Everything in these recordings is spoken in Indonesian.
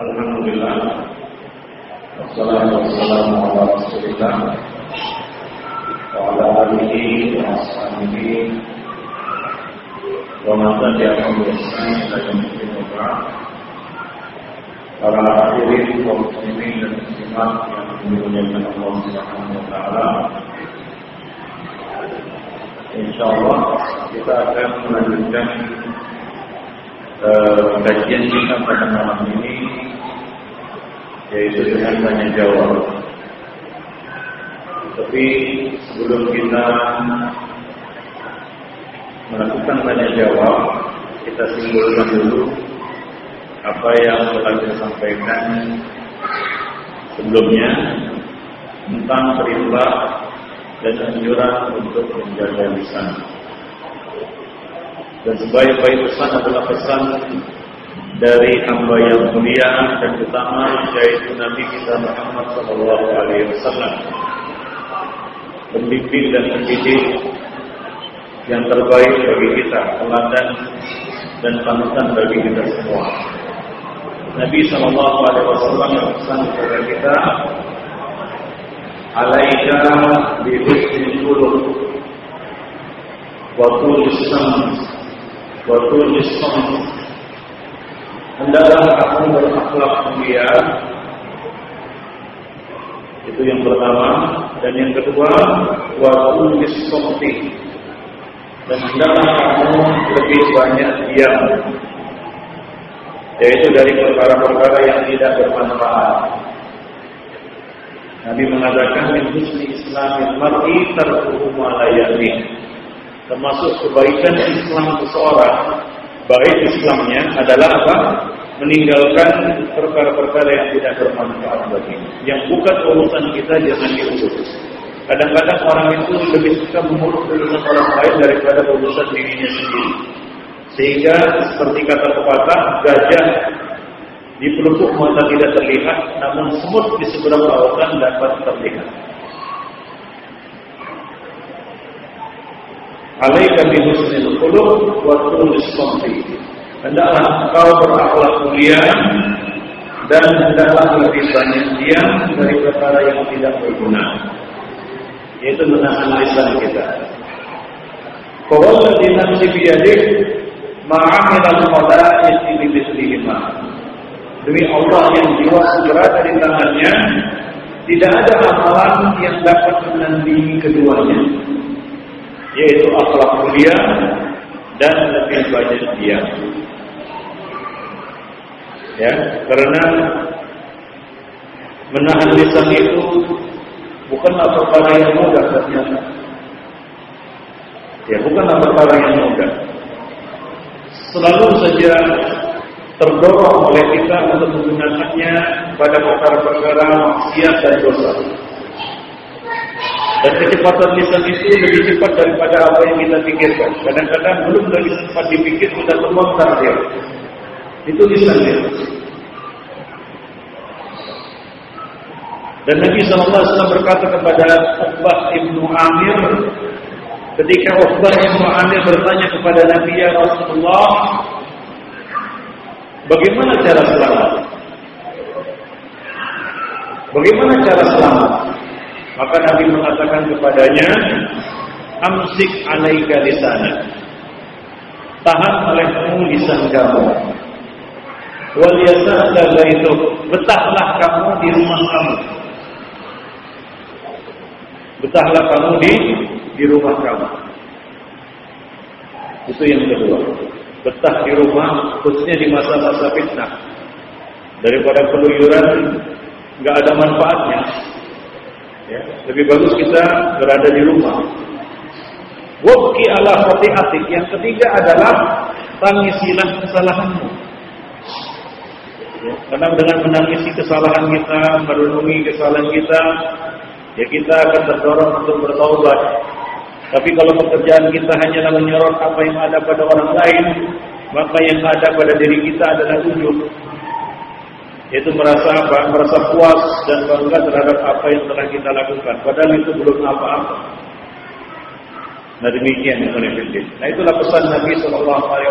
Alhamdulillah. Wassalamualaikum warahmatullahi wabarakatuh. Wa ala alihi wa ashabihi Wa tabi'ahum bi ihsan ila yaumil Para hadirin kaum muslimin dan muslimat yang dimuliakan Allah Subhanahu wa taala. Insyaallah kita akan melanjutkan uh, kajian kita pada malam ini yaitu dengan tanya jawab. Tapi sebelum kita melakukan tanya jawab, kita simpulkan dulu apa yang telah kita sampaikan sebelumnya tentang perintah dan anjuran untuk menjaga lisan. Dan sebaik-baik pesan adalah pesan dari hamba yang mulia dan utama yaitu Nabi kita Muhammad Sallallahu Alaihi Wasallam. Pembimbing dan pendidik yang terbaik bagi kita, teladan dan panutan bagi kita semua. Nabi Sallallahu Alaihi Wasallam berpesan kepada kita, "Alaika bi husnil khuluq wa tulis samt wa tulis samt." Hendaklah kamu berakhlak mulia. Itu yang pertama dan yang kedua wa tulis. Dan hendaklah kamu lebih banyak diam yaitu dari perkara-perkara yang tidak bermanfaat. Nabi mengatakan min husni islamil mar'i tarkuhu ma la Termasuk kebaikan Islam seseorang, baik Islamnya adalah apa? Meninggalkan perkara-perkara yang tidak bermanfaat bagi. Yang bukan urusan kita jangan diurus. Kadang-kadang orang itu lebih suka mengurus urusan orang lain daripada urusan dirinya sendiri. Sehingga seperti kata pepatah, gajah di pelupuk mata tidak terlihat, namun semut di seberang lautan dapat terlihat. Alaika bi husnil khuluq wa tulis. Hendaklah engkau berakhlak mulia dan hendaklah lebih banyak diam dari perkara yang tidak berguna. Yaitu menahan lisan kita. Qawalladzi nafsi biyadik ma'amilal malaikati bimithlihima. Demi Allah yang jiwa berada di tangannya, tidak ada amalan yang dapat menandingi keduanya, yaitu akhlak mulia dan lebih banyak dia. Ya, karena menahan lisan itu bukanlah perkara yang mudah ternyata. Ya, bukanlah perkara yang mudah selalu saja terdorong oleh kita untuk menggunakannya pada perkara-perkara maksiat dan dosa. Dan kecepatan lisan itu lebih cepat daripada apa yang kita pikirkan. Kadang-kadang belum lagi sempat dipikir sudah terlontar dia. Itu lisannya. Dan Nabi SAW berkata kepada Uqbah ibnu Amir Ketika Uqbah yang Amir bertanya kepada Nabi ya Rasulullah, bagaimana cara selamat? Bagaimana cara selamat? Maka Nabi mengatakan kepadanya, amsik alaika lisana. Tahan olehmu lisan kamu. Wal yasa'la itu betahlah kamu di rumah kamu. Betahlah kamu di di rumah kamu. Itu yang kedua. Betah di rumah, khususnya di masa-masa fitnah. Daripada keluyuran, nggak ada manfaatnya. Ya, lebih bagus kita berada di rumah. Wabki ala khati'atik. Yang ketiga adalah tangisilah kesalahanmu. Ya, karena dengan menangisi kesalahan kita, merenungi kesalahan kita, ya kita akan terdorong untuk bertaubat tapi kalau pekerjaan kita hanyalah menyorot apa yang ada pada orang lain, maka yang ada pada diri kita adalah ujub. Yaitu merasa apa? Merasa puas dan bangga terhadap apa yang telah kita lakukan. Padahal itu belum apa-apa. Nah demikian yang Nah itulah pesan Nabi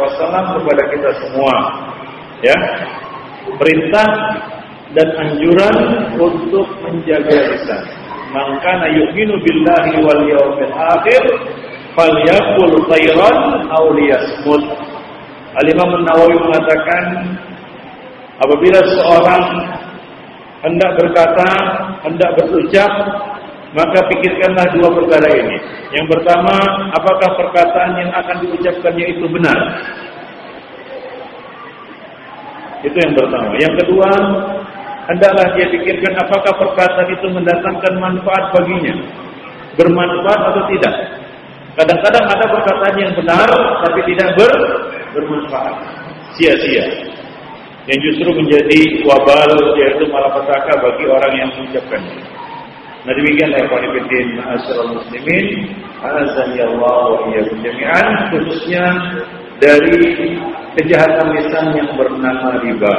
Wasallam kepada kita semua. Ya, perintah dan anjuran untuk menjaga lisan. Maka yu'minu billahi wal yawmil akhir falyakul khairan aw liyasmut. Al-Imam An-Nawawi mengatakan apabila seorang hendak berkata, hendak berucap, maka pikirkanlah dua perkara ini. Yang pertama, apakah perkataan yang akan diucapkannya itu benar? Itu yang pertama. Yang kedua, hendaklah dia pikirkan apakah perkataan itu mendatangkan manfaat baginya. Bermanfaat atau tidak. Kadang-kadang ada perkataan yang benar tapi tidak ber, bermanfaat. Sia-sia. Yang justru menjadi wabal yaitu malapetaka bagi orang yang mengucapkannya. Nah demikianlah yang Fiddin Ma'asyiral Muslimin Azan ya Allah wa iyyakum jami'an Khususnya dari kejahatan lisan yang bernama riba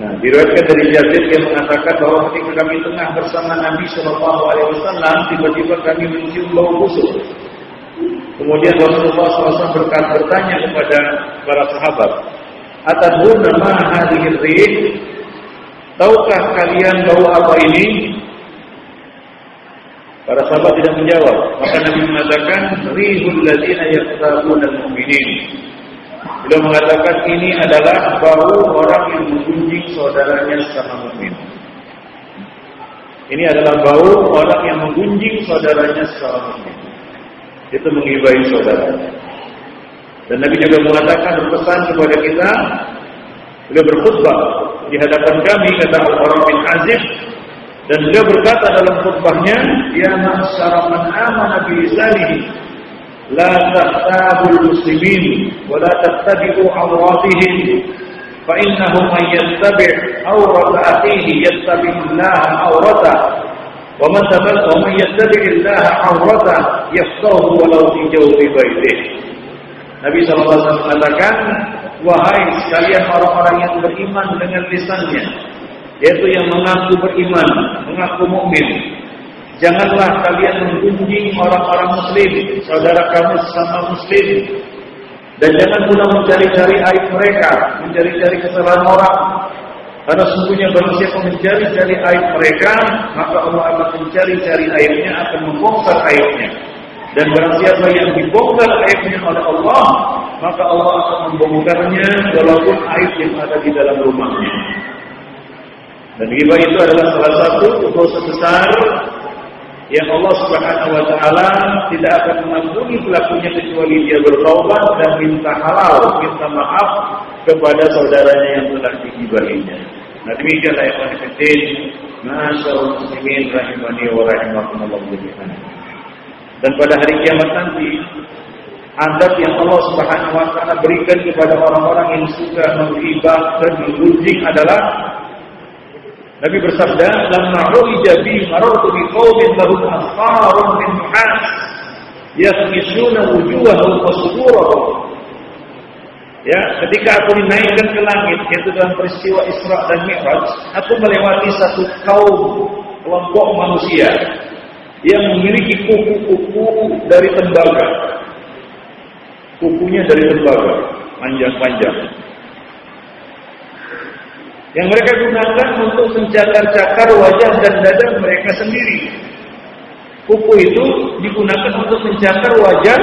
Nah, diriwayatkan dari Yazid yang mengatakan bahwa ketika kami tengah bersama Nabi Shallallahu Alaihi Wasallam, tiba-tiba kami mencium bau busuk. Kemudian Rasulullah SAW berkata bertanya kepada para sahabat, Atadhuna ma hadhihi rih? Tahukah kalian bau apa ini? Para sahabat tidak menjawab. Maka Nabi mengatakan, Rihul ladina yaktabuna al-mu'minin. Beliau mengatakan ini adalah bau orang yang menggunjing saudaranya sama mukmin. Ini adalah bau orang yang menggunjing saudaranya secara mukmin. Itu mengibai saudaranya. Dan Nabi juga mengatakan berpesan kepada kita, beliau berkhutbah di hadapan kami kata orang bin Azib dan beliau berkata dalam khutbahnya, "Ya ma'syara man amana bi lisanihi لا تغتابوا المسلمين ولا تتبعوا عوراتهم فإنه من يتبع عورة أخيه يتبع الله عورته ومن ومن يتبع الله عورته يفقهه ولو في جوف بيته Nabi SAW mengatakan Wahai sekalian orang-orang yang beriman dengan lisannya Yaitu yang mengaku beriman Mengaku mukmin Janganlah kalian menggunjing orang-orang muslim, saudara kamu sama muslim. Dan jangan pula mencari-cari aib mereka, mencari-cari kesalahan orang. Karena sungguhnya barang siapa mencari-cari aib mereka, maka Allah akan mencari-cari aibnya, akan membongkar aibnya. Dan barang siapa yang dibongkar aibnya oleh Allah, maka Allah akan membongkarnya walaupun aib yang ada di dalam rumahnya. Dan riba itu adalah salah satu dosa besar yang Allah Subhanahu wa taala tidak akan mengampuni pelakunya kecuali dia bertaubat dan minta halal, minta maaf kepada saudaranya yang telah digibahinya. Nah demikianlah yang penting Masyaallah muslimin rahimani wa rahimakumullah. Dan pada hari kiamat nanti adab yang Allah Subhanahu wa taala berikan kepada orang-orang yang suka menghibah dan mengunjing adalah Nabi bersabda, "Lamma urija bi marartu bi qaumin lahum asfarun min nuhas yasmisuna wujuhahum wa sudurahum." Ya, ketika aku dinaikkan ke langit, yaitu dalam peristiwa Isra dan Mi'raj, aku melewati satu kaum kelompok manusia yang memiliki kuku-kuku dari tembaga. Kukunya dari tembaga, panjang-panjang yang mereka gunakan untuk mencakar-cakar wajah dan dada mereka sendiri. Kuku itu digunakan untuk mencakar wajah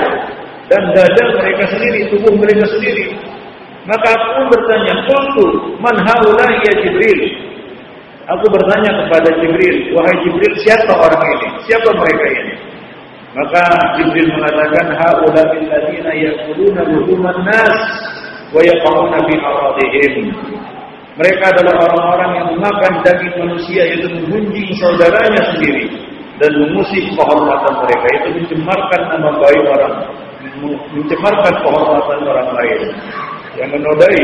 dan dada mereka sendiri, tubuh mereka sendiri. Maka aku bertanya, "Qultu, man haula ya Jibril?" Aku bertanya kepada Jibril, "Wahai Jibril, siapa orang ini? Siapa mereka ini?" Maka Jibril mengatakan, "Haula alladziina ya'kuluna luhuman nas wa yaqauna bi aradihim." Mereka adalah orang-orang yang memakan daging manusia yaitu menggunjing saudaranya sendiri dan mengusik kehormatan mereka itu mencemarkan nama baik orang, mencemarkan kehormatan orang lain, yang menodai,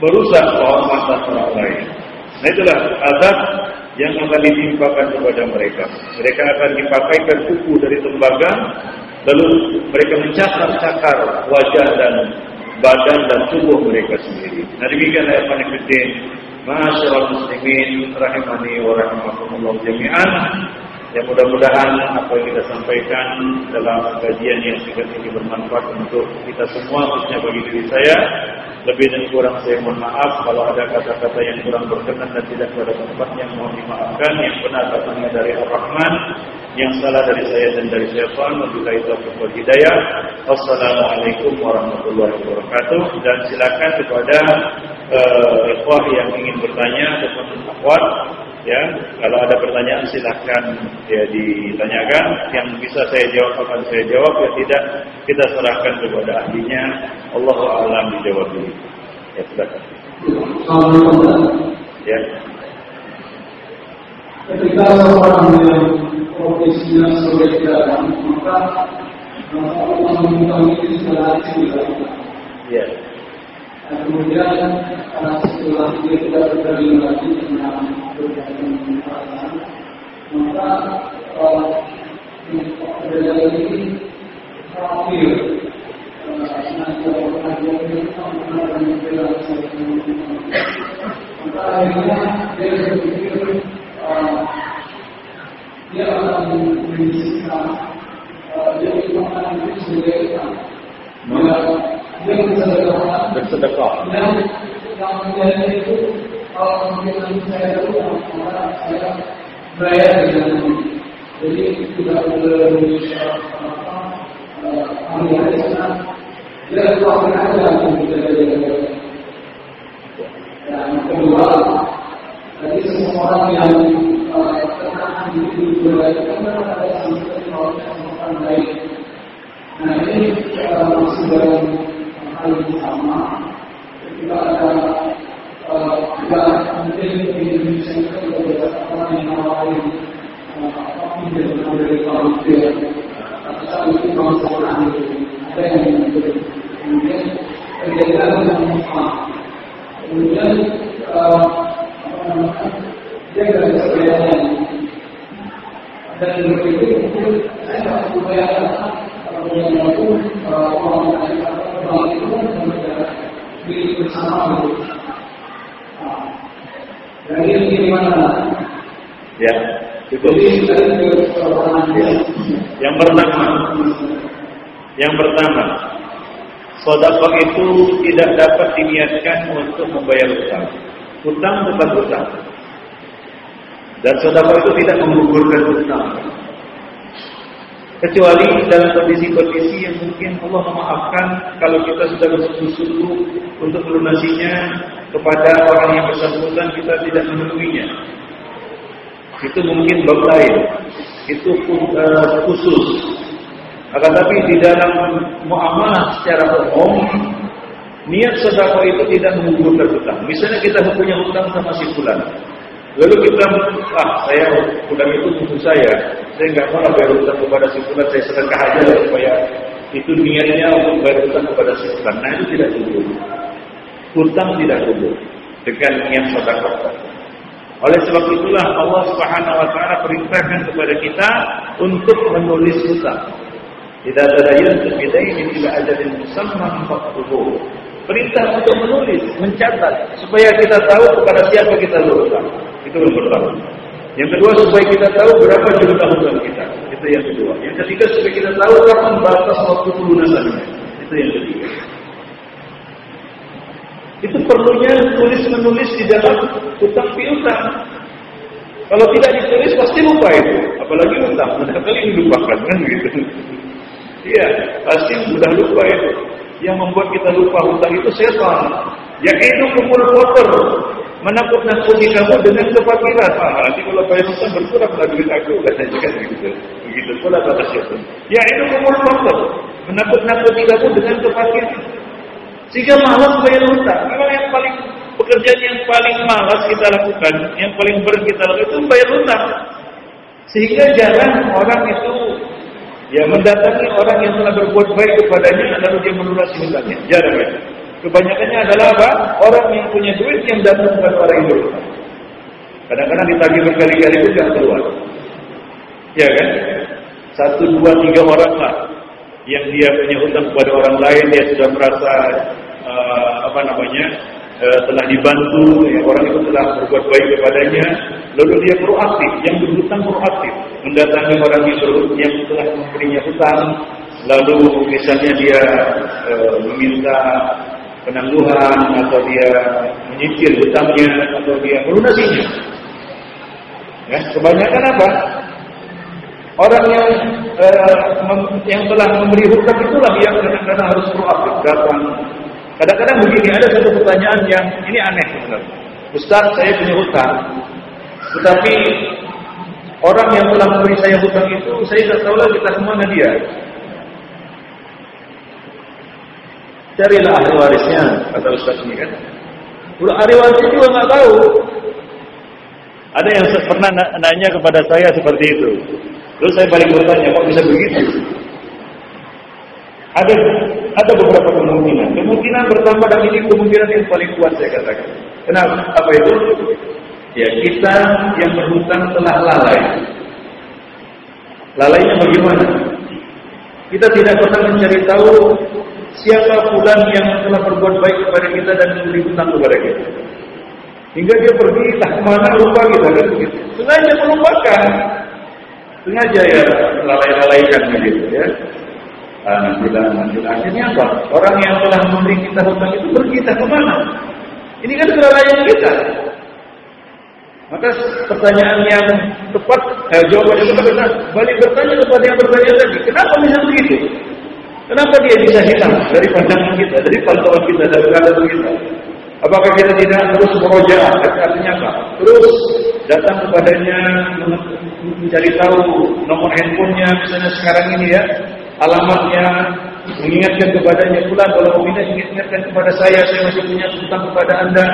merusak kehormatan orang lain. Nah itulah azab yang akan ditimpakan kepada mereka. Mereka akan dipakaikan kuku dari tembaga, lalu mereka mencakar-cakar wajah dan badan dan tubuh mereka sendiri. Nah demikianlah yang Fiddin, Masyarakat muslimin rahimani wa rahimakumullah jami'an. Ya mudah-mudahan apa yang kita sampaikan dalam kajian yang singkat ini bermanfaat untuk kita semua, khususnya bagi diri saya. Lebih dan kurang saya mohon maaf kalau ada kata-kata yang kurang berkenan dan tidak pada tempatnya mohon dimaafkan. Yang benar datangnya dari Ar-Rahman, yang salah dari saya dan dari syaitan. Wabillahi taufiq wal hidayah. Wassalamualaikum warahmatullahi wabarakatuh. Dan silakan kepada uh, ikhwah yang ingin bertanya ataupun akhwat Ya, kalau ada pertanyaan silahkan ya ditanyakan. Yang bisa saya jawab akan saya jawab. Yang tidak kita serahkan kepada ahlinya. Allah alam dijawab dulu. Ya sudah. Ya. Ketika seorang yang profesinya sebagai dagang, maka Allah meminta itu secara Ya. Dan kemudian setelah dia tidak berterima lagi tentang berkaitan perasaan, maka khawatir nanti orang ini menjelang maka akhirnya dia akan dia akan yang bersedekah bersedekah yang yang menjadi itu kalau mungkin saya dulu maka saya bayar dengan jadi tidak boleh berusaha apa ahli sana dia keluarkan aja yang kita jaga dan kedua jadi semua orang yang terkena di berbagai kan ada sampai orang baik nah ini masih dalam hal yang sama ketika ada mungkin di Indonesia itu orang yang nawarin apa pinjam dari kalau dia tapi itu bangsa orang ada yang kemudian terjadi yang sama kemudian apa namanya dia nggak bisa bayar dan begitu mungkin saya nggak bayar kalau yang mampu orang orang itu milik bersama gitu. Dan ini gimana? Ya. Itu Jadi dari keseluruhan dia, yang pertama. Yang pertama, Sodako itu tidak dapat diniatkan untuk membayar utang. Utang tetap utang. Dan sodako itu tidak menggugurkan utang. Kecuali dalam kondisi-kondisi yang mungkin Allah memaafkan kalau kita sudah bersungguh-sungguh untuk melunasinya kepada orang yang bersangkutan kita tidak memenuhinya. Itu mungkin bab lain. Itu uh, khusus. Akan tapi di dalam muamalah secara umum niat sedekah itu tidak menggugurkan hutang. Misalnya kita punya hutang sama si fulan. Lalu kita ah saya hutang itu musuh saya. Saya nggak mau bayar hutang kepada si fulan, saya sedekah aja supaya itu niatnya untuk bayar hutang kepada si fulan. Nah itu tidak gugur. Hutang tidak gugur dengan niat sedekah. Oleh sebab itulah Allah Subhanahu wa taala perintahkan kepada kita untuk menulis hutang. Tidak ada yang terbedain ila ajalin musamman faktubuh. Perintah untuk menulis, mencatat supaya kita tahu kepada siapa kita berhutang. Itu yang pertama. Yang kedua supaya kita tahu berapa jumlah hutang kita. Itu yang kedua. Yang ketiga supaya kita tahu kapan batas waktu pelunasannya. Itu yang ketiga. Itu perlunya tulis menulis di dalam hutang piutang. Kalau tidak ditulis pasti lupa itu, apalagi hutang. Mudah kali dilupakan kan gitu. Iya, pasti mudah lupa itu. Yang membuat kita lupa hutang itu setan. Yang itu kumpul kotor. Menakut-nakuti kamu dengan kefakiran. Ah, nanti kalau bayar hutang berkurang lah duit aku katanya kan gitu. Begitu pula kata setan. Yang itu kumpul kotor. Menakut-nakuti kamu dengan kefakiran. Sehingga malas bayar hutang. Kalau yang paling pekerjaan yang paling malas kita lakukan, yang paling berat kita lakukan itu bayar hutang. Sehingga jarang orang itu ya mendatangi orang yang telah berbuat baik kepadanya lalu dia melunasi hutangnya. Jarang itu. Kebanyakannya adalah apa? Orang yang punya duit yang datang kepada orang yang. Kadang-kadang ditagih berkali-kali itu tidak keluar. Ya kan? Satu, dua, tiga orang lah yang dia punya hutang kepada orang lain dia sudah merasa uh, apa namanya uh, telah dibantu, ya, orang itu telah berbuat baik kepadanya, lalu dia proaktif, yang berhutang proaktif, mendatangi orang yang, yang telah memberinya hutang, lalu misalnya dia uh, meminta penangguhan atau dia menyicil hutangnya atau dia melunasinya. Ya, kebanyakan apa? Orang yang eh, yang telah memberi hutang itulah yang kadang-kadang harus proaktif datang. Kadang-kadang begini ada satu pertanyaan yang ini aneh sebenarnya. Ustaz, saya punya hutang, tetapi orang yang telah memberi saya hutang itu saya tidak tahu lagi kita ke mana dia. Carilah ahli warisnya, kata Ustaz ini kan. Udah ahli warisnya juga nggak tahu. Ada yang pernah nanya kepada saya seperti itu. Terus saya balik bertanya, kok bisa begitu? Ada ada beberapa kemungkinan. Kemungkinan bertambah dan ini kemungkinan yang paling kuat saya katakan. Kenapa? Apa itu? Ya kita yang berhutang telah lalai. Lalainya bagaimana? Kita tidak pernah mencari tahu siapa fulan yang telah berbuat baik kepada kita dan memberi hutang kepada kita. Hingga dia pergi entah ke mana lupa kita kan begitu. Sengaja melupakan. Sengaja ya lalai-lalaikan begitu ya. Ah, bilang, akhirnya apa? Orang yang telah memberi kita hutang itu pergi entah ke mana. Ini kan kelalaian kita. Maka pertanyaan yang tepat, eh, jawaban yang tepat adalah balik bertanya kepada yang bertanya tadi. Kenapa bisa begitu? Kenapa dia bisa hilang dari pandangan kita, dari pantauan kita, dari keadaan kita? Apakah kita tidak terus meroja? Artinya apa? Terus datang kepadanya mencari tahu nomor handphonenya misalnya sekarang ini ya, alamatnya, mengingatkan kepadanya pula kalau mau minta ingatkan kepada saya, saya masih punya hutang kepada anda.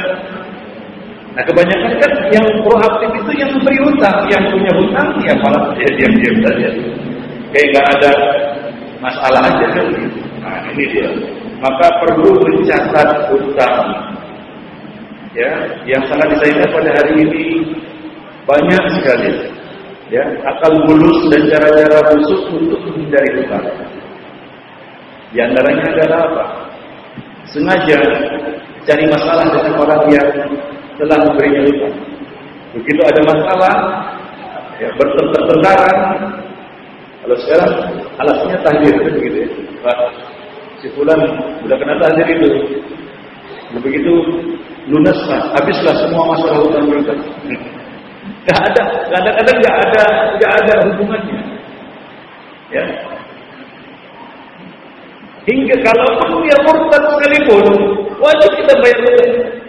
Nah kebanyakan kan yang proaktif itu yang memberi hutang, yang punya hutang ya malah ya diam-diam saja. Kayak nggak ada masalah aja kan. Nah ini dia. Maka perlu mencatat hutang ya yang sangat disayangkan pada hari ini banyak sekali ya akal bulus dan cara-cara busuk untuk menghindari hutang. Di antaranya adalah apa? Sengaja cari masalah dengan orang yang telah memberinya hutang. Begitu ada masalah, ya bertengkar Kalau sekarang alasannya tahdir kan begitu ya. Pak, si fulan sudah kena tahdir itu. Begitu lunaslah, habislah semua masalah hutang mereka. Gak ada, kadang-kadang gak ada, gak ada hubungannya. Ya. Hingga kalau pun dia murtad sekalipun, wajib kita bayar hutang.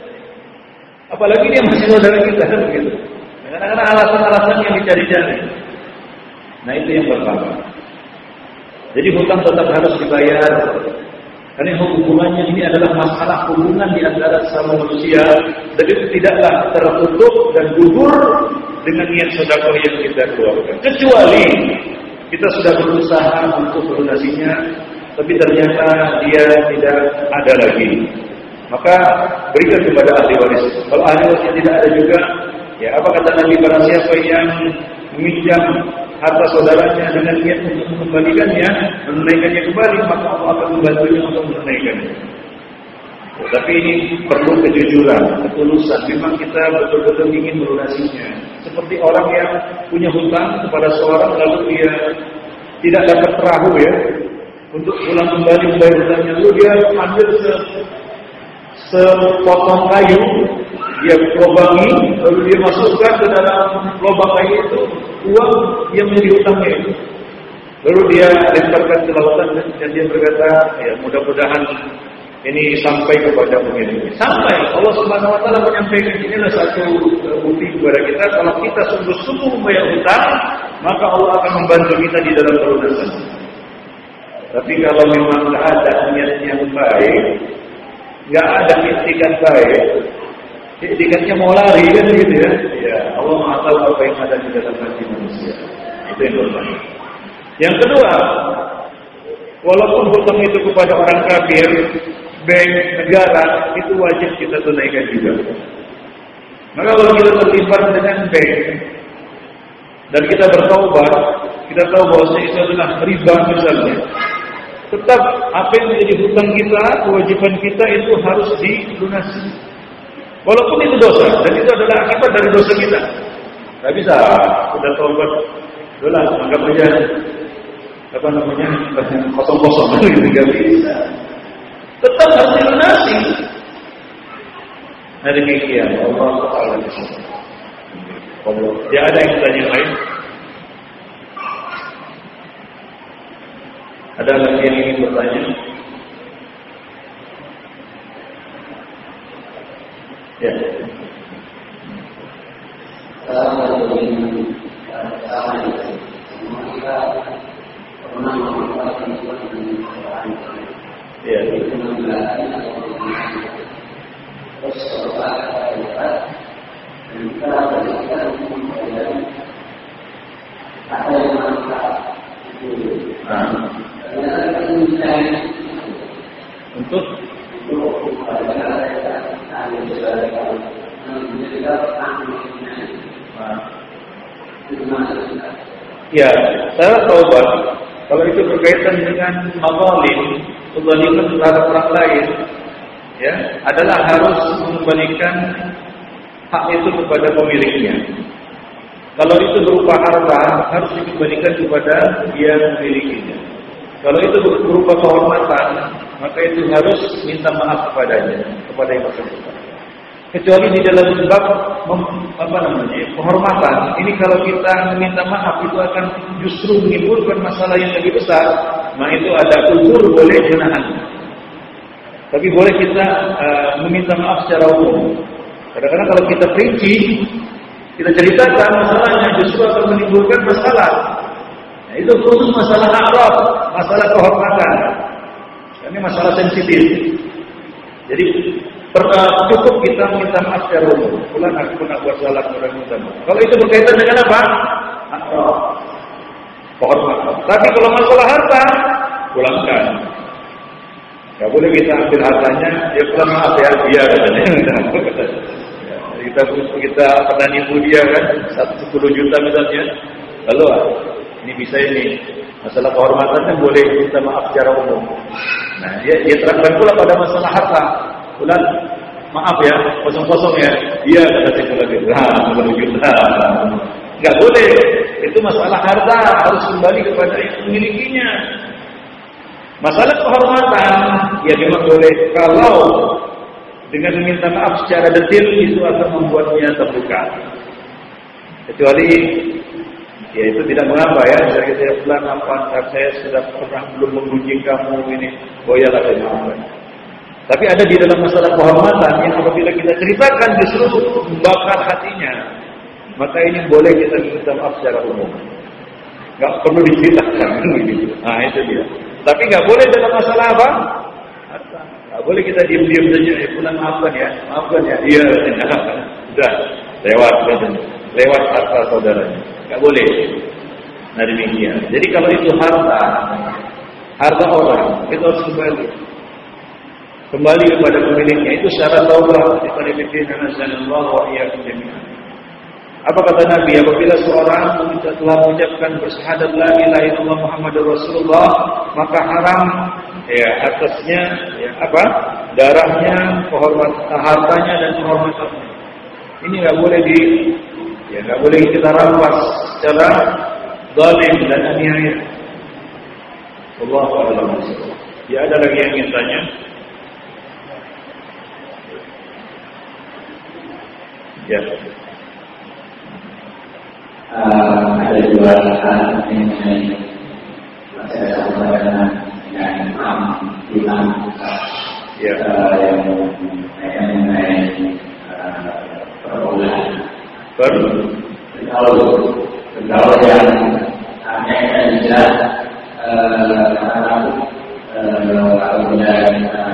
Apalagi dia masih saudara kita begitu. Kadang-kadang alasan-alasan yang dicari-cari. Nah itu yang pertama. Jadi hutang tetap harus dibayar karena hubungannya ini adalah masalah hubungan di antara sama manusia. Jadi tidaklah tertutup dan gugur dengan niat sedekah yang kita keluarkan. Kecuali kita sudah berusaha untuk melunasinya, tapi ternyata dia tidak ada lagi. Maka berikan kepada ahli waris. Kalau ahli waris tidak ada juga, ya apa kata Nabi barang siapa yang meminjam harta saudaranya dengan niat untuk mengembalikannya, menunaikannya kembali, maka Allah akan membantunya untuk menunaikannya. Tapi ini perlu kejujuran, ketulusan. Memang kita betul-betul ingin melunasinya. Seperti orang yang punya hutang kepada seorang lalu dia tidak dapat perahu ya untuk pulang kembali membayar hutangnya. Lalu dia ambil se sepotong kayu, dia lobangi, lalu dia masukkan ke dalam lubang kayu itu uang yang menjadi hutangnya itu. Lalu dia lemparkan ke lautan dan dia berkata, ya mudah-mudahan ini sampai kepada pemiliknya. Sampai Allah Subhanahu Wa Taala menyampaikan ini adalah satu bukti kepada kita kalau kita sungguh-sungguh membayar hutang, maka Allah akan membantu kita di dalam pelunasan. Tapi kalau memang ada niat yang baik, nggak ada itikat baik, itikatnya mau lari kan gitu ya. Ya Allah tahu apa yang ada di dalam hati manusia. Itu yang pertama. Yang kedua, walaupun hutang itu kepada orang kafir, bank negara itu wajib kita tunaikan juga. Maka kalau kita terlibat dengan bank dan kita bertobat, kita tahu bahwa itu adalah riba misalnya. Tetap apa yang menjadi hutang kita, kewajiban kita itu harus dilunasi. Walaupun itu dosa dan itu adalah akibat dari dosa kita. Gak bisa, udah taubat, udah anggap aja apa namanya kosong-kosong gitu nggak bisa. Tetap harus dilunasi. Nah demikian Allah Taala. Ya ada yang tanya lain? Ada lagi yang ingin bertanya? Ya. Ya. Untuk Ya, saya taubat. Kalau itu berkaitan dengan mazalim, kezaliman terhadap orang lain, ya, adalah harus mengembalikan hak itu kepada pemiliknya. Kalau itu berupa harta, harus dikembalikan kepada dia memilikinya. Kalau itu berupa kehormatan, maka itu harus minta maaf kepadanya, kepada yang bersangkutan. Kecuali di dalam sebab apa namanya kehormatan. Ini kalau kita meminta maaf itu akan justru menimbulkan masalah yang lebih besar. Nah itu ada ukur boleh jenahan. Tapi boleh kita uh, meminta maaf secara umum. Kadang-kadang kalau kita perinci, kita ceritakan masalahnya justru akan menimbulkan masalah. Nah, itu khusus masalah akrab, masalah kehormatan. Ini masalah sensitif. Jadi Pernah cukup kita minta maaf secara umum. Pulang aku pernah buat salah kepada minta. Kalau itu berkaitan dengan apa? Akrab. Pohon maaf. Tapi kalau masalah harta, pulangkan. Gak boleh kita ambil hartanya, ya pulang maaf ya. Ya, kita kita pernah nipu dia kan, satu sepuluh juta misalnya, lalu ah, ini bisa ini masalah kehormatan kan boleh minta maaf secara umum. Nah, dia, dia terangkan pula pada masalah harta. Bulan maaf ya, kosong-kosong ya. Iya kata si lagi. Nah. Enggak boleh. Itu masalah harta harus kembali kepada yang memilikinya. Masalah kehormatan ya memang boleh kalau dengan meminta maaf secara detail itu akan membuatnya terbuka. Kecuali ya itu tidak mengapa ya. Saya saya pulang apa saya sudah pernah belum mengunjungi kamu ini. Oh ya lah maafkan. Tapi ada di dalam masalah kehormatan yang apabila kita ceritakan justru membakar hatinya. Maka ini boleh kita minta maaf secara umum. Gak perlu diceritakan gitu. Nah itu dia. Tapi nggak boleh dalam masalah apa? Boleh kita diam-diam saja. Eh, pulang maafkan ya, maafkan ya. Iya, sudah lewat, lewat harta saudaranya. Gak boleh. Nah demikian. Jadi kalau itu harta, harta orang itu harus kembali. Kembali kepada pemiliknya. Itu syarat taubat apa kata Nabi? Apabila seorang telah mengucapkan bersyahadat la ilaha illallah Muhammadur Rasulullah maka haram ya atasnya ya apa? Darahnya kehormatan hartanya dan kehormatannya ini nggak boleh di ya nggak boleh kita rampas secara zalim dan aniaya. Allah a'lam Ya ada lagi yang ingin tanya? Ya. Uh, ada dua hal yang mengenai saya sampaikan Imam Imam ya. uh, yang mengenai pergaulan per bergaul bergaul yang hanya bisa karena apabila kita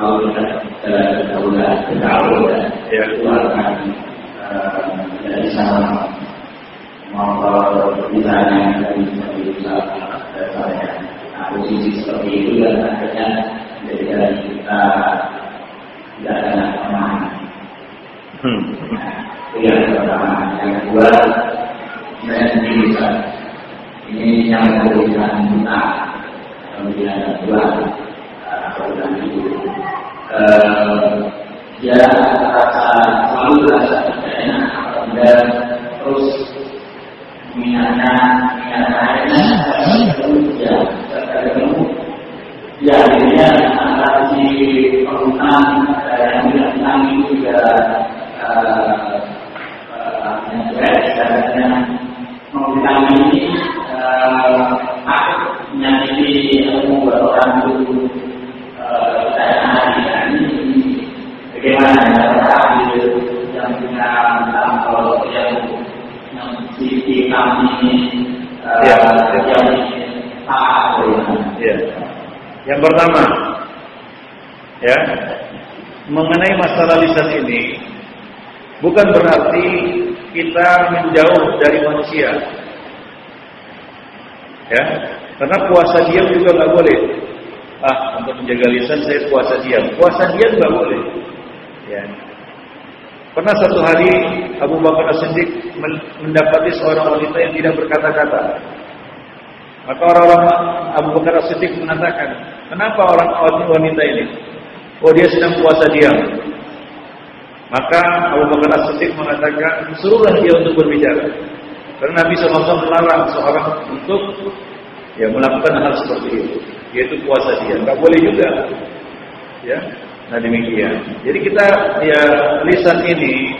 mau bergaul bergaul ya. itu akan tidak bisa mau misalnya dari dasarnya nah, posisi seperti itu dan akhirnya menjadikan kita tidak ada aman. Hmm. Itu yang pertama. Yang kedua, sendiri bisa ini yang memberikan kita kemudian kedua kemudian itu selalu tidak enak. Terus mengingatkan mengingatkan ya terkadang ya antara si penghutang yang bilang itu juga sebenarnya menghutang ini aku menyakiti membuat orang itu tidak enak ini bagaimana cara ambil yang punya kalau yang sisi kami Ya. yang taat Ya. Yang pertama, ya, mengenai masalah lisan ini bukan berarti kita menjauh dari manusia. Ya, karena puasa diam juga nggak boleh. Ah, untuk menjaga lisan saya puasa diam. Puasa diam nggak boleh. Ya. Pernah satu hari Abu Bakar As-Siddiq mendapati seorang wanita yang tidak berkata-kata. Maka orang-orang Abu Bakar As-Siddiq mengatakan, kenapa orang wanita ini? Oh dia sedang puasa diam. Maka Abu Bakar As-Siddiq mengatakan, suruhlah dia untuk berbicara. Karena Nabi SAW melarang seorang untuk ya melakukan hal seperti itu, yaitu puasa diam. Tidak boleh juga. Ya, Nah demikian. Jadi kita ya lisan ini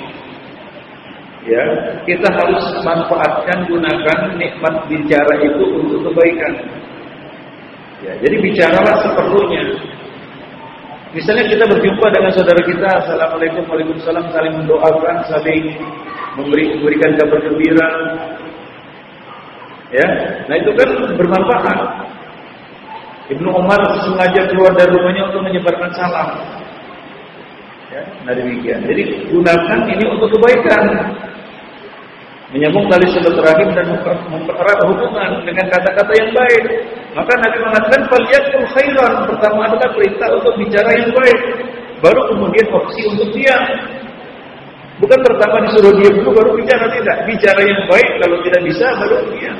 ya kita harus manfaatkan gunakan nikmat bicara itu untuk kebaikan. Ya, jadi bicaralah seperlunya. Misalnya kita berjumpa dengan saudara kita, assalamualaikum waalaikumsalam, saling mendoakan, saling memberi memberikan kabar gembira. Ya, nah itu kan bermanfaat. Ibnu Umar sengaja keluar dari rumahnya untuk menyebarkan salam. Ya, nah demikian. Jadi gunakan ini untuk kebaikan. Menyambung tali silaturahim dan mempererat hubungan dengan kata-kata yang baik. Maka Nabi mengatakan falyatul khairan. Pertama adalah perintah untuk bicara yang baik. Baru kemudian opsi untuk diam. Bukan pertama disuruh diam dulu baru bicara tidak. Bicara yang baik kalau tidak bisa baru diam.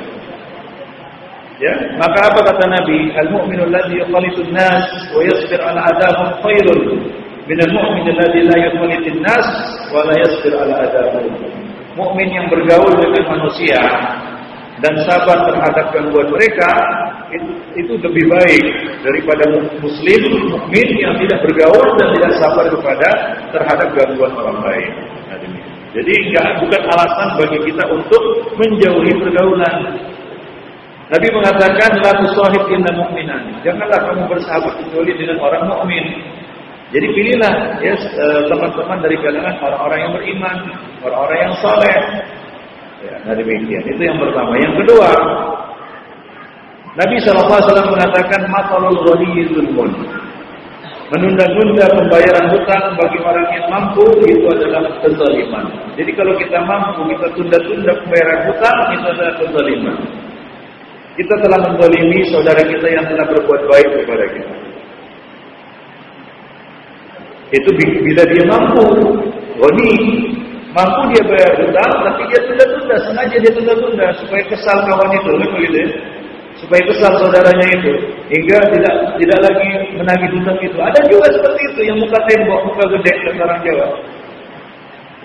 Ya, maka apa kata Nabi? Al-mu'minul ladzi yuqalitun nas wa yasbir ala adabihim khairun min al-mu'min alladzi la yuqalitun nas wa la yasbir ala adabihim. Mukmin yang bergaul dengan manusia dan sabar terhadap gangguan mereka itu, itu lebih baik daripada muslim mukmin yang tidak bergaul dan tidak sabar kepada terhadap gangguan orang lain. Jadi enggak bukan alasan bagi kita untuk menjauhi pergaulan. Nabi mengatakan la tusahib inna mu'minan. Janganlah kamu bersahabat kecuali dengan orang mukmin. Jadi pilihlah ya teman-teman dari kalangan orang-orang yang beriman, orang-orang yang saleh. Ya, nah demikian. Itu yang pertama. Yang kedua, Nabi SAW mengatakan matalul ghani zulmun. Menunda-nunda pembayaran hutang bagi orang yang mampu itu adalah kezaliman. Jadi kalau kita mampu kita tunda-tunda pembayaran hutang itu adalah kezaliman. Kita telah menzalimi saudara kita yang telah berbuat baik kepada kita. Itu bila dia mampu, Goni mampu dia bayar hutang, tapi dia tunda-tunda, sengaja dia tunda-tunda supaya kesal kawan itu, begitu ya? Supaya kesal saudaranya itu, hingga tidak tidak lagi menagih hutang itu. Ada juga seperti itu yang muka tembok, muka gede orang Jawa.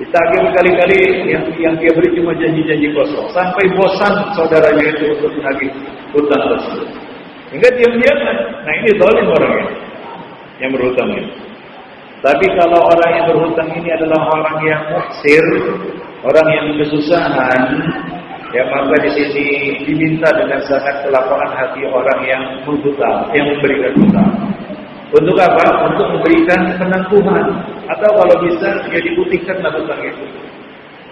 Ditagih berkali-kali yang yang dia beri cuma janji-janji kosong, sampai bosan saudaranya itu untuk menagih hutang tersebut. Hingga diam-diam, nah ini zalim orangnya yang berhutang ini. Tapi kalau orang yang berhutang ini adalah orang yang muksir, orang yang kesusahan, ya maka di sini diminta dengan sangat kelapangan hati orang yang berhutang, yang memberikan hutang. Untuk apa? Untuk memberikan penangguhan atau kalau bisa ya diputihkanlah hutang itu.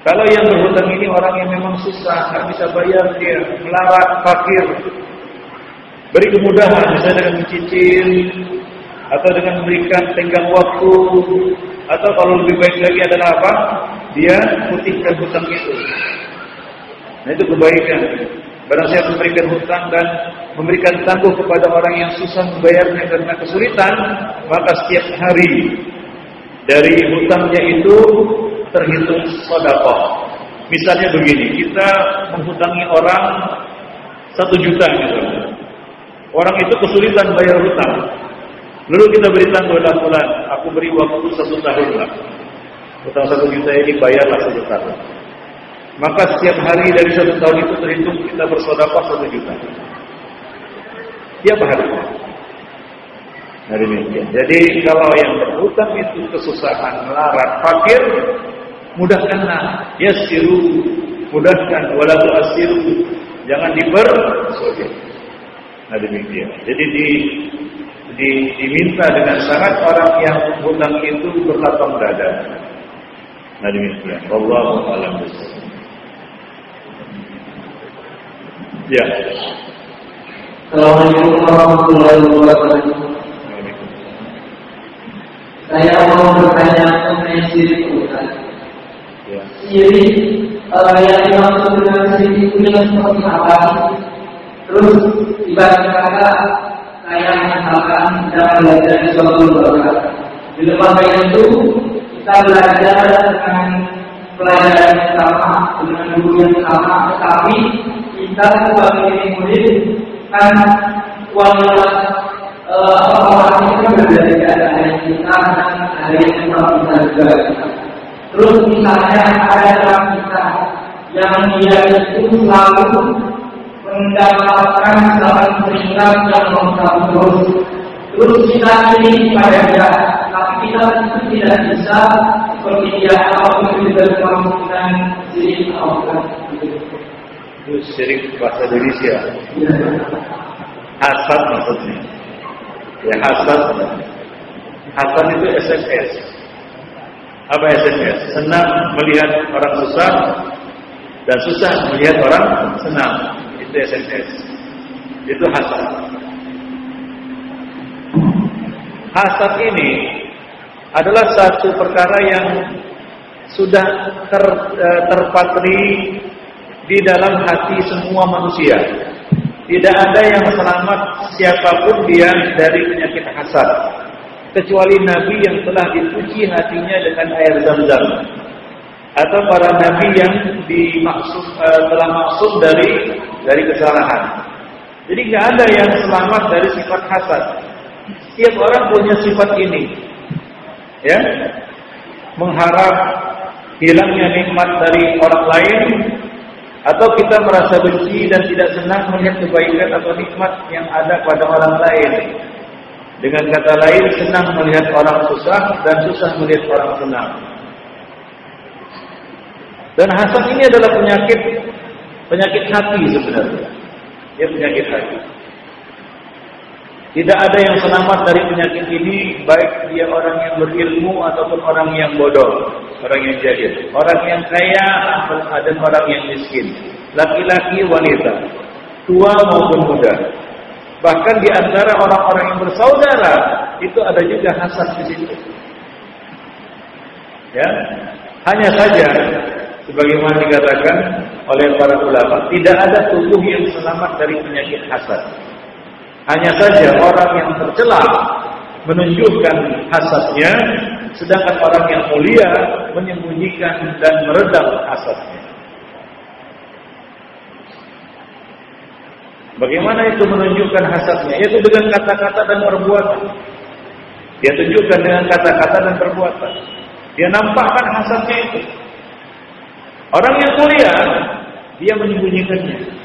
Kalau yang berhutang ini orang yang memang susah, nggak bisa bayar dia, melarat, fakir, beri kemudahan misalnya dengan mencicil, atau dengan memberikan tenggang waktu atau kalau lebih baik lagi adalah apa? Dia putihkan hutang itu. Nah itu kebaikan. Barang siapa memberikan hutang dan memberikan tangguh kepada orang yang susah membayarnya karena kesulitan, maka setiap hari dari hutangnya itu terhitung sodakoh. Misalnya begini, kita menghutangi orang satu juta misalnya. Orang itu kesulitan bayar hutang. Lalu kita beritahu kepada fulan, aku beri waktu satu tahun lah. Utang satu juta ini bayarlah satu tahun. Maka setiap hari dari satu tahun itu terhitung kita bersodakoh satu juta. Tiap hari. Nah demikian. Jadi kalau yang berhutang itu kesusahan, melarat, fakir, mudahkanlah. Yassiru, mudahkan. Walau asiru, jangan dipersulit. Nah demikian. Jadi di, di, diminta dengan sangat orang yang hutang itu berlapang dada. Nah demikian. Wallahu a'lam Ya. Assalamualaikum warahmatullahi wabarakatuh. Saya mau bertanya mengenai sirik Ustaz. Ya. Sirik uh, yang dimaksud dengan sirik itu yang seperti apa? Terus ibarat kata saya misalkan sedang belajar di suatu lembaga. Di lembaga itu kita belajar dengan pelajaran yang sama, dengan guru yang sama, tetapi kita sebagai murid kan kualitas orang itu kan berbeda ada yang kita ada yang kurang kita juga terus misalnya ada orang kita yang dia itu selalu mendapatkan misalkan peringkat yang terus terus kita ini pada dia tapi kita itu tidak bisa seperti dia apa pun kita melakukan diri Allah Itu syirik bahasa Indonesia. Hasad maksudnya. Ya hasad. Hasad itu SMS. Apa SMS? Senang melihat orang susah dan susah melihat orang senang. Itu SMS. Itu hasad. Hasad ini adalah satu perkara yang sudah ter, eh, terpatri di dalam hati semua manusia. Tidak ada yang selamat siapa pun dia dari penyakit hasad. Kecuali Nabi yang telah dipuji hatinya dengan air zam-zam. Atau para Nabi yang dimaksud, uh, telah maksud dari dari kesalahan. Jadi nggak ada yang selamat dari sifat hasad. Setiap orang punya sifat ini. Ya. Mengharap hilangnya nikmat dari orang lain atau kita merasa benci dan tidak senang melihat kebaikan atau nikmat yang ada pada orang lain. Dengan kata lain, senang melihat orang susah dan susah melihat orang senang. Dan hasad ini adalah penyakit penyakit hati sebenarnya. Ya penyakit hati. Tidak ada yang selamat dari penyakit ini baik dia orang yang berilmu ataupun orang yang bodoh, orang yang jahil, orang yang kaya dan orang yang miskin, laki-laki wanita, tua maupun muda. Bahkan di antara orang-orang yang bersaudara itu ada juga hasad di situ. Ya, hanya saja sebagaimana dikatakan oleh para ulama, tidak ada tubuh yang selamat dari penyakit hasad. Hanya saja orang yang tercela menunjukkan hasadnya, sedangkan orang yang mulia menyembunyikan dan meredam hasadnya. Bagaimana itu menunjukkan hasadnya? Yaitu dengan kata-kata dan perbuatan. Dia tunjukkan dengan kata-kata dan perbuatan. Dia nampakkan hasadnya itu. Orang yang mulia, dia menyembunyikannya.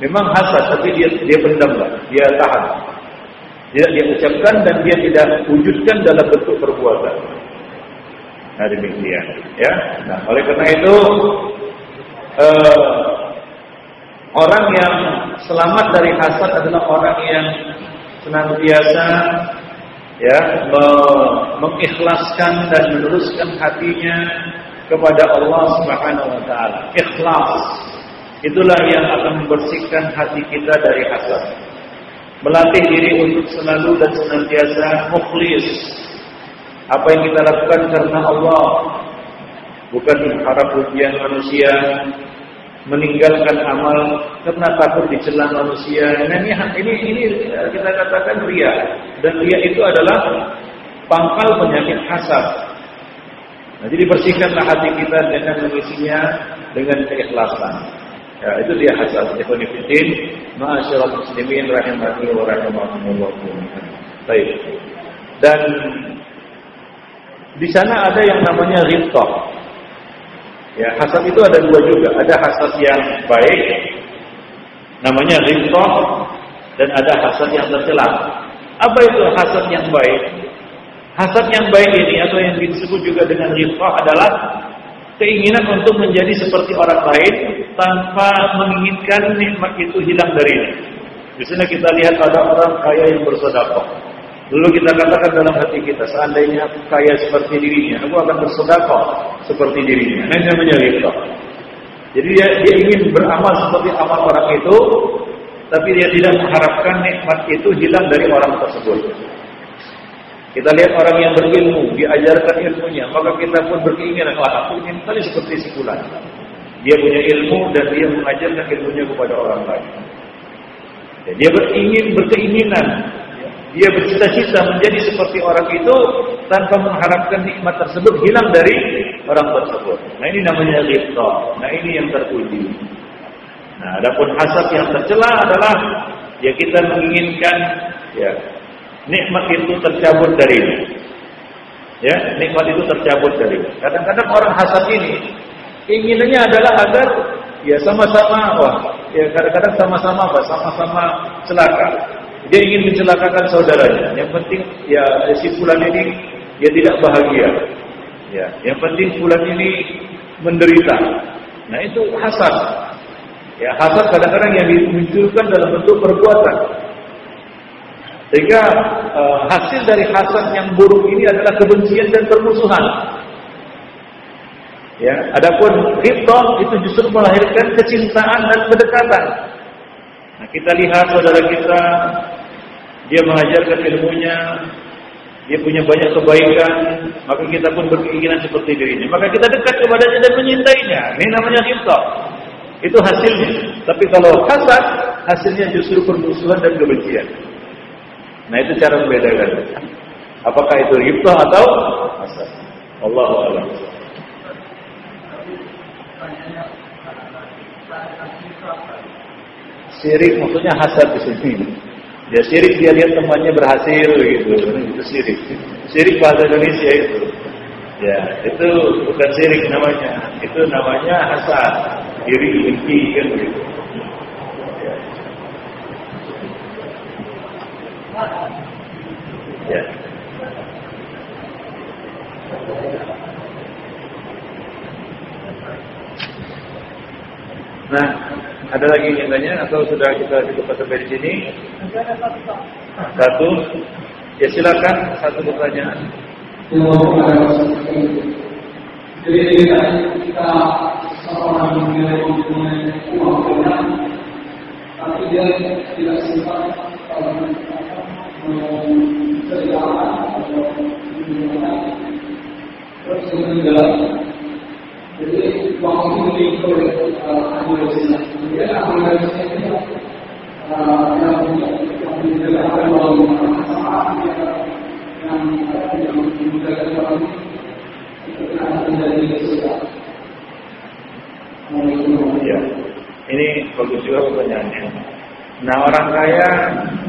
Memang hasad, tapi dia dia pendam, dia tahan. Dia dia ucapkan dan dia tidak wujudkan dalam bentuk perbuatan. Nah demikian, ya. Nah oleh karena itu eh, orang yang selamat dari hasad adalah orang yang senantiasa ya me mengikhlaskan dan meneruskan hatinya kepada Allah Subhanahu wa taala. Ikhlas itulah yang akan membersihkan hati kita dari hasad. Melatih diri untuk selalu dan senantiasa mukhlis. Apa yang kita lakukan karena Allah, bukan harap pujian manusia, meninggalkan amal karena takut dicela manusia. Nah, ini ini ini kita katakan ria dan ria itu adalah pangkal penyakit hasad. Nah, jadi bersihkanlah hati kita dengan mengisinya dengan keikhlasan. Ya, itu dia hasad ikhwan fillah. Ma'asyiral muslimin rahimani wa rahimakumullah. Baik. Dan di sana ada yang namanya rintoh. Ya, hasad itu ada dua juga. Ada hasad yang baik, namanya rintoh, dan ada hasad yang tercela. Apa itu hasad yang baik? Hasad yang baik ini atau yang disebut juga dengan rintoh adalah keinginan untuk menjadi seperti orang lain tanpa menginginkan nikmat itu hilang darinya. Di sini kita lihat ada orang kaya yang bersedekah. Lalu kita katakan dalam hati kita, seandainya aku kaya seperti dirinya, aku akan bersedekah seperti dirinya. Ini namanya riba. Jadi dia, dia ingin beramal seperti amal orang itu, tapi dia tidak mengharapkan nikmat itu hilang dari orang tersebut. Kita lihat orang yang berilmu, diajarkan ilmunya, maka kita pun berkeinginan, wah aku ingin kali seperti si fulan. Dia punya ilmu dan dia mengajarkan ilmunya kepada orang lain. Ya, dia beringin, berkeinginan, dia bercita-cita menjadi seperti orang itu tanpa mengharapkan nikmat tersebut hilang dari orang tersebut. Nah ini namanya ghibta. Nah ini yang terpuji. Nah, adapun hasad yang tercela adalah ya kita menginginkan ya nikmat itu tercabut dari ini. Ya, nikmat itu tercabut dari. Kadang-kadang orang hasad ini inginannya adalah agar ya sama-sama wah, ya kadang-kadang sama-sama apa? Sama-sama celaka. Dia ingin mencelakakan saudaranya. Yang penting ya si fulan ini dia tidak bahagia. Ya, yang penting fulan ini menderita. Nah, itu hasad. Ya, hasad kadang-kadang yang dimunculkan dalam bentuk perbuatan. Sehingga uh, hasil dari hasad yang buruk ini adalah kebencian dan permusuhan. Ya, adapun ghibtah itu justru melahirkan kecintaan dan kedekatan. Nah, kita lihat saudara kita dia mengajarkan ilmunya, dia punya banyak kebaikan, maka kita pun berkeinginan seperti dirinya. Maka kita dekat kepadanya dan menyintainya. Ini namanya ghibtah. Itu hasilnya. Tapi kalau hasad, hasilnya justru permusuhan dan kebencian. Nah itu cara membedakan. Apakah itu ghibtah atau hasad? Allahu a'lam. Syirik maksudnya hasad di sini. Dia syirik dia lihat temannya berhasil gitu. Itu syirik. Syirik bahasa Indonesia itu. Ya, itu bukan syirik namanya. Itu namanya hasad. Iri, dengki kan gitu. Ya. Ya. Nah, ada lagi yang tanya atau sudah kita cukup sampai di sini? Satu. Ya silakan satu pertanyaan. Jadi kita seorang yang mempunyai uang banyak, tapi dia tidak sempat Ya, ini bagus juga pertanyaannya. Nah orang kaya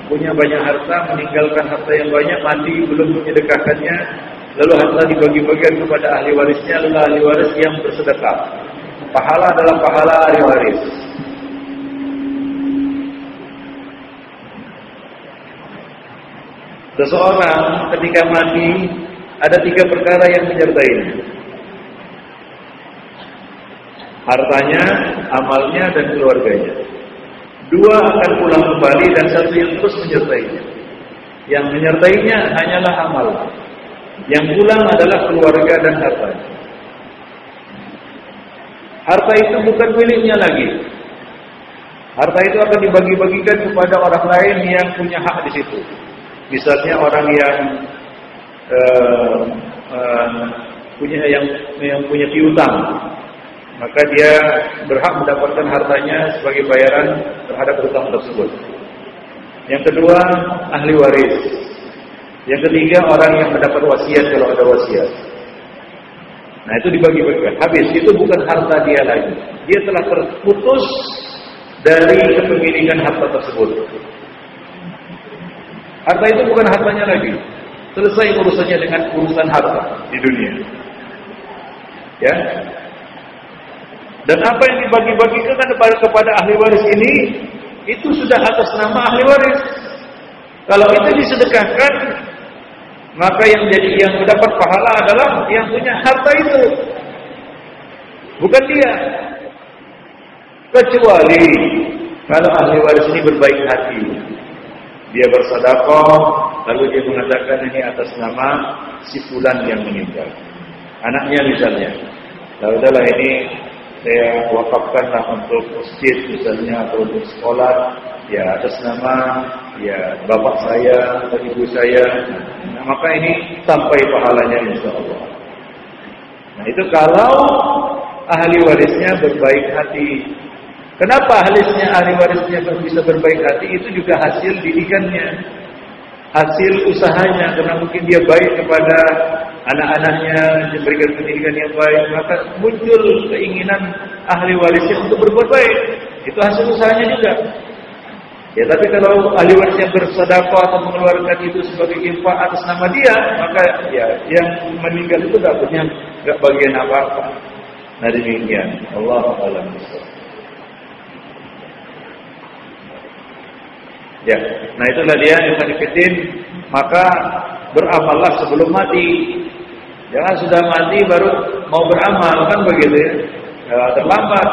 punya banyak harta, meninggalkan harta yang banyak, mati belum menyedekahkannya, Lalu harta dibagi-bagikan kepada ahli warisnya, lalu ahli waris yang bersedekah. Pahala adalah pahala ahli waris. Seseorang ketika mati ada tiga perkara yang menyertainya. Hartanya, amalnya, dan keluarganya. Dua akan pulang kembali dan satu yang terus menyertainya. Yang menyertainya hanyalah amal. Yang pulang adalah keluarga dan harta. Harta itu bukan miliknya lagi. Harta itu akan dibagi-bagikan kepada orang lain yang punya hak di situ. Misalnya orang yang uh, uh, punya yang yang punya piutang, maka dia berhak mendapatkan hartanya sebagai bayaran terhadap hutang tersebut. Yang kedua, ahli waris. Yang ketiga orang yang mendapat wasiat kalau ada wasiat. Nah itu dibagi-bagikan. Habis itu bukan harta dia lagi. Dia telah terputus dari kepemilikan harta tersebut. Harta itu bukan hartanya lagi. Selesai urusannya dengan urusan harta di dunia. Ya. Dan apa yang dibagi-bagikan kepada kepada ahli waris ini itu sudah atas nama ahli waris. Kalau itu disedekahkan, maka yang jadi yang mendapat pahala adalah yang punya harta itu. Bukan dia. Kecuali kalau ahli waris ini berbaik hati. Dia bersedekah, lalu dia mengatakan ini atas nama si fulan yang meninggal. Anaknya misalnya. Lalu adalah ini saya wakafkanlah untuk masjid misalnya atau untuk sekolah ya atas nama ya bapak saya atau ibu saya. Nah, maka ini sampai pahalanya insya Allah nah itu kalau ahli warisnya berbaik hati. Kenapa ahlisnya ahli warisnya bisa berbaik hati? Itu juga hasil didikannya hasil usahanya. Karena mungkin dia baik kepada anak-anaknya diberikan pendidikan yang baik maka muncul keinginan ahli warisnya untuk berbuat baik. Itu hasil usahanya juga ya tapi kalau ahli warisnya bersedekah atau mengeluarkan itu sebagai infak atas nama dia maka ya yang meninggal itu tidak punya tidak bagian apa-apa nah demikian Allah alam Ya, nah itulah dia yang Fitin, maka beramallah sebelum mati. Jangan sudah mati baru mau beramal kan begitu ya. ya terlambat.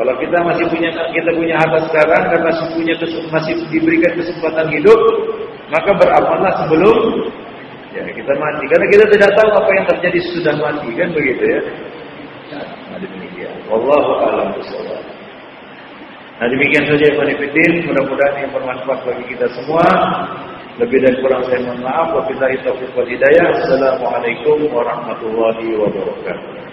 Kalau kita masih punya kita punya harta sekarang dan masih punya masih diberikan kesempatan hidup, maka beramallah sebelum ya kita mati. Karena kita tidak tahu apa yang terjadi sudah mati kan begitu ya. Nah demikian. Wallahu a'lam bishawab. Nah demikian saja Ikhwanifidin Mudah-mudahan yang bermanfaat bagi kita semua Lebih dan kurang saya mohon maaf Wabillahi taufiq wal hidayah Assalamualaikum warahmatullahi wabarakatuh